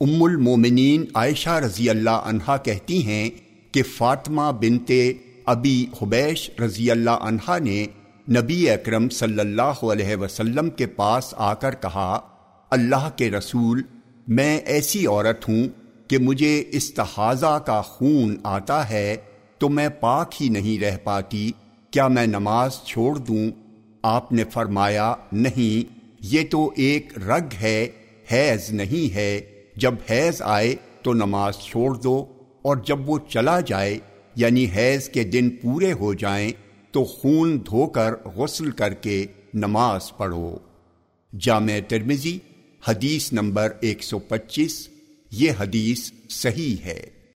ام المومنین عائشہ رضی اللہ عنہا کہتی ہیں کہ فاطمہ بنتے ابی حبیش رضی اللہ عنہا نے نبی اکرم صلی اللہ علیہ وسلم کے پاس آ کر کہا، اللہ کے رسول، میں ایسی عورت ہوں کہ مجھے استحاضہ کا خون آتا ہے تو میں پاک ہی نہیں رہ پاتی، کیا میں نماز چھوڑ دوں؟ آپ نے فرمایا، نہیں، یہ تو ایک رگ ہے، حیض نہیں ہے۔ جب حیض آئے تو نماز چھوڑ دو اور جب وہ چلا جائے یعنی حیض کے دن پورے ہو جائیں، تو خون دھو کر غسل کر کے نماز پڑھو۔ جامع ترمزی حدیث نمبر ایک سو پچیس، یہ حدیث صحیح ہے۔